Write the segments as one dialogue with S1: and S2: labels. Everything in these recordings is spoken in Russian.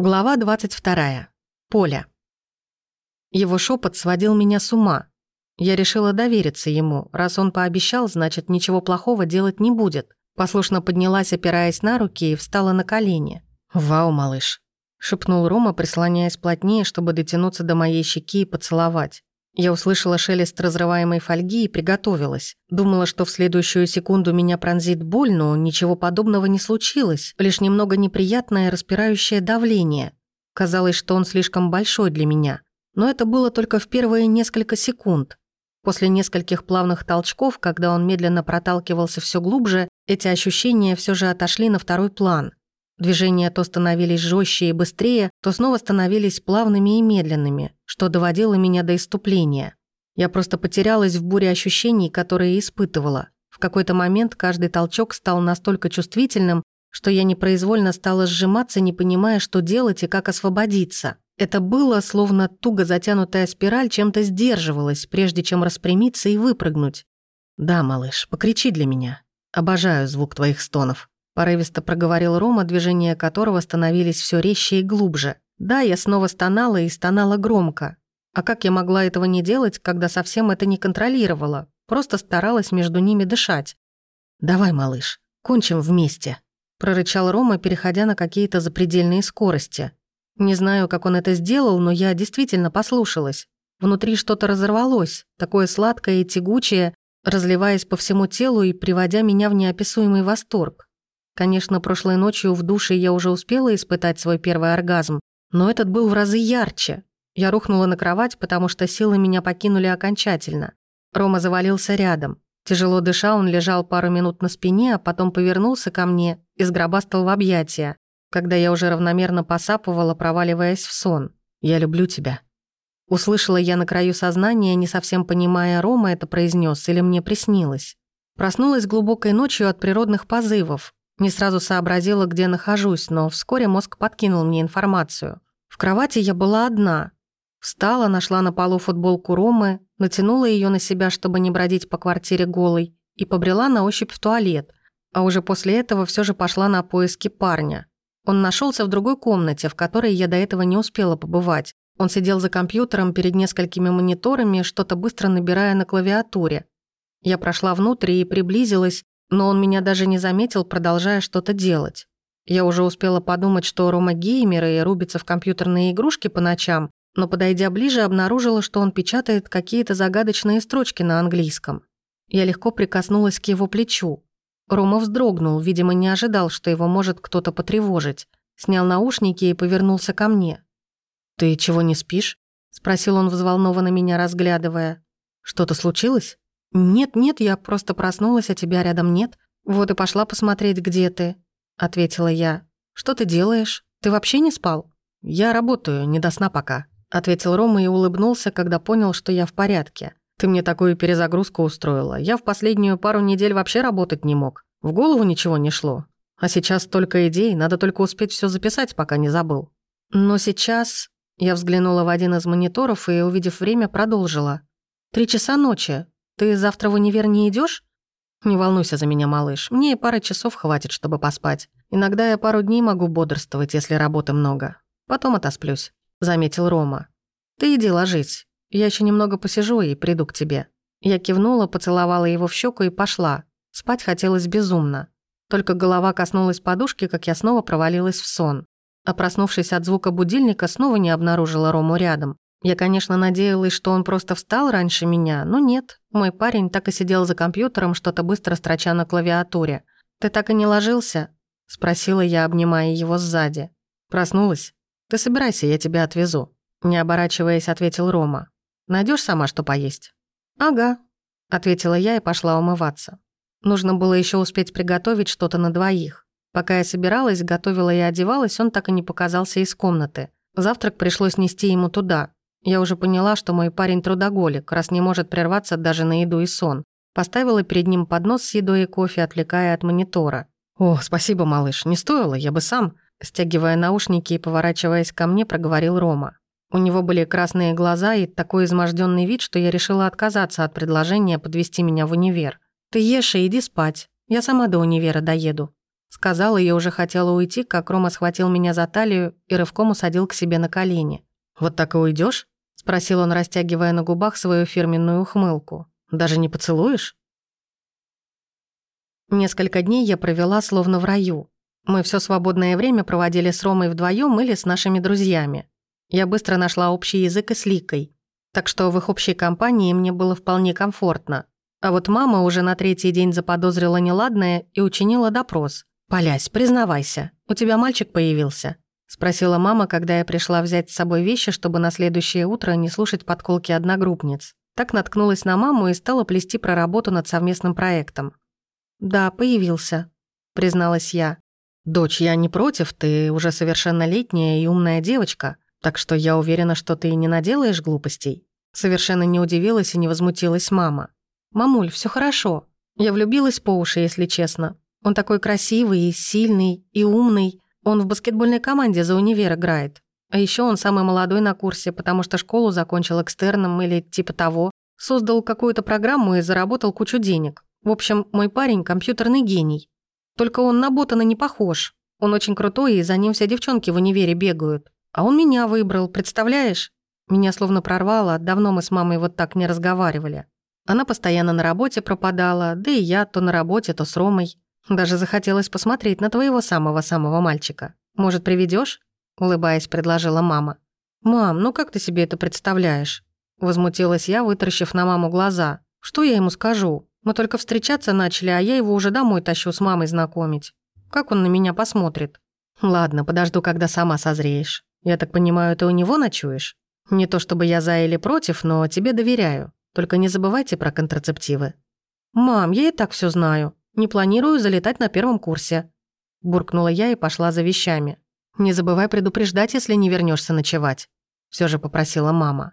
S1: Глава 22. Поля. Его шепот сводил меня с ума. Я решила довериться ему. Раз он пообещал, значит, ничего плохого делать не будет. Послушно поднялась, опираясь на руки, и встала на колени. «Вау, малыш», — шепнул Рома, прислоняясь плотнее, чтобы дотянуться до моей щеки и поцеловать. Я услышала шелест разрываемой фольги и приготовилась. Думала, что в следующую секунду меня пронзит боль, но ничего подобного не случилось. Лишь немного неприятное распирающее давление. Казалось, что он слишком большой для меня. Но это было только в первые несколько секунд. После нескольких плавных толчков, когда он медленно проталкивался все глубже, эти ощущения все же отошли на второй план. Движения то становились жестче и быстрее, то снова становились плавными и медленными, что доводило меня до иступления. Я просто потерялась в буре ощущений, которые испытывала. В какой-то момент каждый толчок стал настолько чувствительным, что я непроизвольно стала сжиматься, не понимая, что делать и как освободиться. Это было, словно туго затянутая спираль чем-то сдерживалась, прежде чем распрямиться и выпрыгнуть. «Да, малыш, покричи для меня. Обожаю звук твоих стонов», Порывисто проговорил Рома, движения которого становились все резче и глубже. Да, я снова стонала и стонала громко. А как я могла этого не делать, когда совсем это не контролировала? Просто старалась между ними дышать. «Давай, малыш, кончим вместе», – прорычал Рома, переходя на какие-то запредельные скорости. Не знаю, как он это сделал, но я действительно послушалась. Внутри что-то разорвалось, такое сладкое и тягучее, разливаясь по всему телу и приводя меня в неописуемый восторг. Конечно, прошлой ночью в душе я уже успела испытать свой первый оргазм, но этот был в разы ярче. Я рухнула на кровать, потому что силы меня покинули окончательно. Рома завалился рядом. Тяжело дыша, он лежал пару минут на спине, а потом повернулся ко мне и сгробастал в объятия, когда я уже равномерно посапывала, проваливаясь в сон. «Я люблю тебя». Услышала я на краю сознания, не совсем понимая, Рома это произнес или мне приснилось. Проснулась глубокой ночью от природных позывов, не сразу сообразила, где нахожусь, но вскоре мозг подкинул мне информацию. В кровати я была одна. Встала, нашла на полу футболку Ромы, натянула ее на себя, чтобы не бродить по квартире голой, и побрела на ощупь в туалет. А уже после этого все же пошла на поиски парня. Он нашелся в другой комнате, в которой я до этого не успела побывать. Он сидел за компьютером перед несколькими мониторами, что-то быстро набирая на клавиатуре. Я прошла внутрь и приблизилась, но он меня даже не заметил, продолжая что-то делать. Я уже успела подумать, что Рома геймер и рубится в компьютерные игрушки по ночам, но, подойдя ближе, обнаружила, что он печатает какие-то загадочные строчки на английском. Я легко прикоснулась к его плечу. Рома вздрогнул, видимо, не ожидал, что его может кто-то потревожить. Снял наушники и повернулся ко мне. «Ты чего не спишь?» — спросил он, взволнованно меня разглядывая. «Что-то случилось?» «Нет-нет, я просто проснулась, а тебя рядом нет. Вот и пошла посмотреть, где ты», — ответила я. «Что ты делаешь? Ты вообще не спал?» «Я работаю, не до сна пока», — ответил Рома и улыбнулся, когда понял, что я в порядке. «Ты мне такую перезагрузку устроила. Я в последнюю пару недель вообще работать не мог. В голову ничего не шло. А сейчас столько идей, надо только успеть все записать, пока не забыл». «Но сейчас...» Я взглянула в один из мониторов и, увидев время, продолжила. «Три часа ночи. Ты завтра в универ не идешь? Не волнуйся за меня, малыш. Мне и пары часов хватит, чтобы поспать. Иногда я пару дней могу бодрствовать, если работы много. Потом отосплюсь», — заметил Рома. «Ты иди ложись. Я еще немного посижу и приду к тебе». Я кивнула, поцеловала его в щеку и пошла. Спать хотелось безумно. Только голова коснулась подушки, как я снова провалилась в сон. А проснувшись от звука будильника, снова не обнаружила Рому рядом. Я, конечно, надеялась, что он просто встал раньше меня, но нет. Мой парень так и сидел за компьютером, что-то быстро строча на клавиатуре. «Ты так и не ложился?» — спросила я, обнимая его сзади. «Проснулась? Ты собирайся, я тебя отвезу», — не оборачиваясь, ответил Рома. Найдешь сама, что поесть?» «Ага», — ответила я и пошла умываться. Нужно было еще успеть приготовить что-то на двоих. Пока я собиралась, готовила и одевалась, он так и не показался из комнаты. Завтрак пришлось нести ему туда, я уже поняла, что мой парень трудоголик, раз не может прерваться даже на еду и сон. Поставила перед ним поднос с едой и кофе, отвлекая от монитора. «О, спасибо, малыш, не стоило, я бы сам...» Стягивая наушники и поворачиваясь ко мне, проговорил Рома. У него были красные глаза и такой изможденный вид, что я решила отказаться от предложения подвести меня в универ. «Ты ешь и иди спать. Я сама до универа доеду». Сказала и уже хотела уйти, как Рома схватил меня за талию и рывком усадил к себе на колени. «Вот так и уйдешь? спросил он, растягивая на губах свою фирменную ухмылку. «Даже не поцелуешь?» Несколько дней я провела словно в раю. Мы все свободное время проводили с Ромой вдвоем или с нашими друзьями. Я быстро нашла общий язык и с Ликой, так что в их общей компании мне было вполне комфортно. А вот мама уже на третий день заподозрила неладное и учинила допрос. «Полясь, признавайся, у тебя мальчик появился?» Спросила мама, когда я пришла взять с собой вещи, чтобы на следующее утро не слушать подколки одногруппниц. Так наткнулась на маму и стала плести про работу над совместным проектом. «Да, появился», — призналась я. «Дочь, я не против, ты уже совершеннолетняя и умная девочка, так что я уверена, что ты не наделаешь глупостей». Совершенно не удивилась и не возмутилась мама. «Мамуль, все хорошо. Я влюбилась по уши, если честно. Он такой красивый и сильный, и умный. Он в баскетбольной команде за универ играет. А еще он самый молодой на курсе, потому что школу закончил экстерном или типа того. Создал какую-то программу и заработал кучу денег. В общем, мой парень – компьютерный гений. Только он на Ботана не похож. Он очень крутой, и за ним все девчонки в универе бегают. А он меня выбрал, представляешь? Меня словно прорвало, давно мы с мамой вот так не разговаривали. Она постоянно на работе пропадала, да и я то на работе, то с Ромой. Даже захотелось посмотреть на твоего самого-самого мальчика. Может, приведешь? улыбаясь, предложила мама. «Мам, ну как ты себе это представляешь?» Возмутилась я, вытаращив на маму глаза. «Что я ему скажу? Мы только встречаться начали, а я его уже домой тащу с мамой знакомить. Как он на меня посмотрит?» «Ладно, подожду, когда сама созреешь. Я так понимаю, ты у него ночуешь? Не то чтобы я за или против, но тебе доверяю. Только не забывайте про контрацептивы». «Мам, я и так все знаю. Не планирую залетать на первом курсе», – буркнула я и пошла за вещами. «Не забывай предупреждать, если не вернешься ночевать», – все же попросила мама.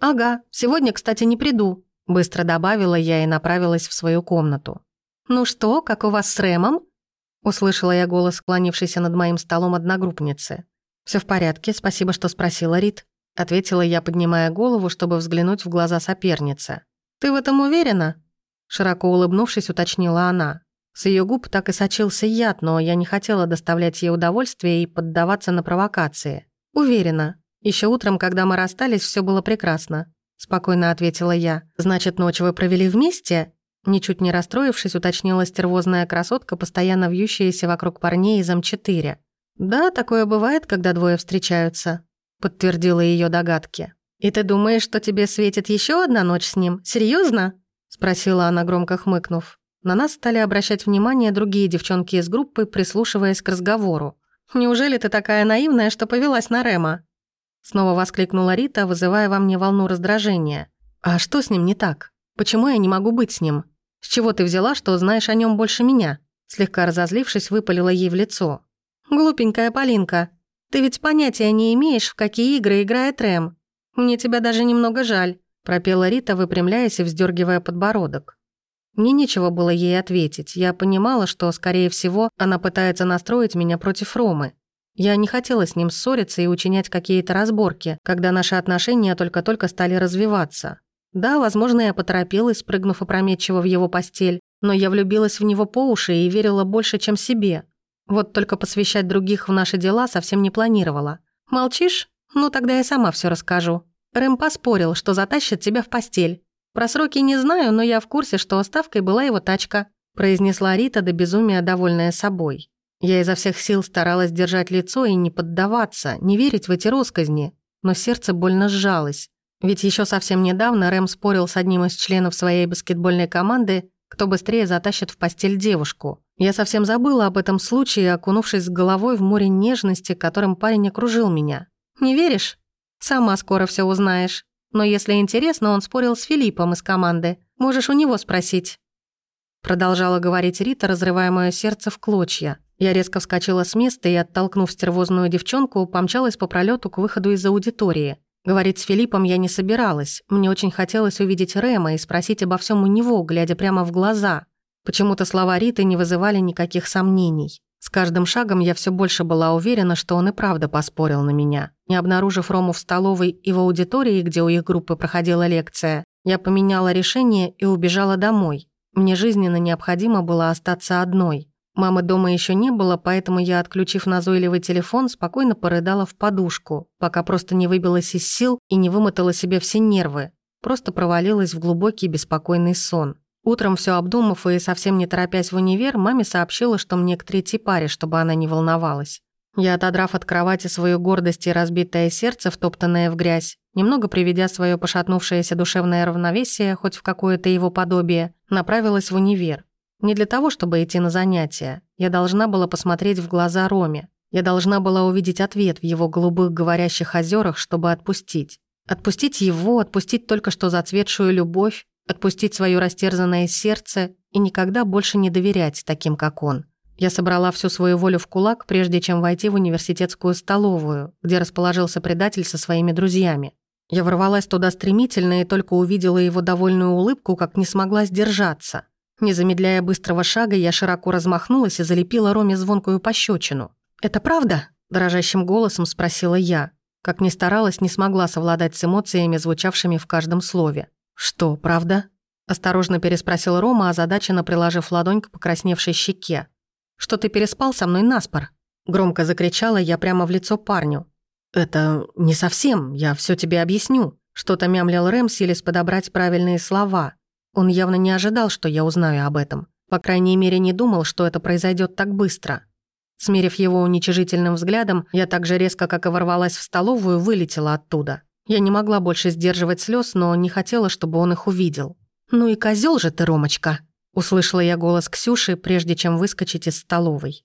S1: «Ага, сегодня, кстати, не приду», – быстро добавила я и направилась в свою комнату. «Ну что, как у вас с Рэмом?» – услышала я голос, склонившийся над моим столом одногруппницы. Все в порядке, спасибо, что спросила, Рит», – ответила я, поднимая голову, чтобы взглянуть в глаза соперницы. «Ты в этом уверена?» Широко улыбнувшись, уточнила она. С ее губ так и сочился яд, но я не хотела доставлять ей удовольствие и поддаваться на провокации. «Уверена. Еще утром, когда мы расстались, все было прекрасно», – спокойно ответила я. «Значит, ночь вы провели вместе?» Ничуть не расстроившись, уточнила стервозная красотка, постоянно вьющаяся вокруг парней из М4. «Да, такое бывает, когда двое встречаются», – подтвердила ее догадки. «И ты думаешь, что тебе светит еще одна ночь с ним? Серьезно? Спросила она, громко хмыкнув. На нас стали обращать внимание другие девчонки из группы, прислушиваясь к разговору. «Неужели ты такая наивная, что повелась на Рема?» Снова воскликнула Рита, вызывая во мне волну раздражения. «А что с ним не так? Почему я не могу быть с ним? С чего ты взяла, что знаешь о нем больше меня?» Слегка разозлившись, выпалила ей в лицо. «Глупенькая Полинка, ты ведь понятия не имеешь, в какие игры играет Рэм. Мне тебя даже немного жаль пропела Рита, выпрямляясь и вздергивая подбородок. Мне нечего было ей ответить. Я понимала, что, скорее всего, она пытается настроить меня против Ромы. Я не хотела с ним ссориться и учинять какие-то разборки, когда наши отношения только-только стали развиваться. Да, возможно, я поторопилась, спрыгнув опрометчиво в его постель, но я влюбилась в него по уши и верила больше, чем себе. Вот только посвящать других в наши дела совсем не планировала. Молчишь? Ну, тогда я сама все расскажу. Рэм поспорил, что затащит тебя в постель. Про сроки не знаю, но я в курсе, что оставкой была его тачка», произнесла Рита до безумия, довольная собой. Я изо всех сил старалась держать лицо и не поддаваться, не верить в эти росказни, но сердце больно сжалось. Ведь еще совсем недавно Рэм спорил с одним из членов своей баскетбольной команды, кто быстрее затащит в постель девушку. Я совсем забыла об этом случае, окунувшись с головой в море нежности, которым парень окружил меня. «Не веришь?» Сама скоро все узнаешь. Но если интересно, он спорил с Филиппом из команды. Можешь у него спросить». Продолжала говорить Рита, разрывая мое сердце в клочья. Я резко вскочила с места и, оттолкнув стервозную девчонку, помчалась по пролету к выходу из аудитории. Говорить с Филиппом я не собиралась. Мне очень хотелось увидеть Рема и спросить обо всем у него, глядя прямо в глаза. Почему-то слова Риты не вызывали никаких сомнений. С каждым шагом я все больше была уверена, что он и правда поспорил на меня. Не обнаружив Рому в столовой и в аудитории, где у их группы проходила лекция, я поменяла решение и убежала домой. Мне жизненно необходимо было остаться одной. Мамы дома еще не было, поэтому я, отключив назойливый телефон, спокойно порыдала в подушку, пока просто не выбилась из сил и не вымотала себе все нервы. Просто провалилась в глубокий беспокойный сон. Утром все обдумав и совсем не торопясь в универ, маме сообщила, что мне к третьей паре, чтобы она не волновалась. Я, отодрав от кровати свою гордость и разбитое сердце, втоптанное в грязь, немного приведя свое пошатнувшееся душевное равновесие, хоть в какое-то его подобие, направилась в универ. Не для того, чтобы идти на занятия. Я должна была посмотреть в глаза Роме. Я должна была увидеть ответ в его голубых говорящих озерах, чтобы отпустить. Отпустить его, отпустить только что зацветшую любовь, отпустить свое растерзанное сердце и никогда больше не доверять таким, как он. Я собрала всю свою волю в кулак, прежде чем войти в университетскую столовую, где расположился предатель со своими друзьями. Я ворвалась туда стремительно и только увидела его довольную улыбку, как не смогла сдержаться. Не замедляя быстрого шага, я широко размахнулась и залепила Роме звонкую пощечину. «Это правда?» – дрожащим голосом спросила я. Как ни старалась, не смогла совладать с эмоциями, звучавшими в каждом слове. «Что, правда?» – осторожно переспросил Рома, озадаченно приложив ладонь к покрасневшей щеке. «Что ты переспал со мной наспор?» Громко закричала я прямо в лицо парню. «Это не совсем, я все тебе объясню». Что-то мямлил Рэм, силясь подобрать правильные слова. Он явно не ожидал, что я узнаю об этом. По крайней мере, не думал, что это произойдет так быстро. Смерив его уничижительным взглядом, я так же резко, как и ворвалась в столовую, вылетела оттуда. Я не могла больше сдерживать слез, но не хотела, чтобы он их увидел. «Ну и козел же ты, Ромочка!» Услышала я голос Ксюши, прежде чем выскочить из столовой.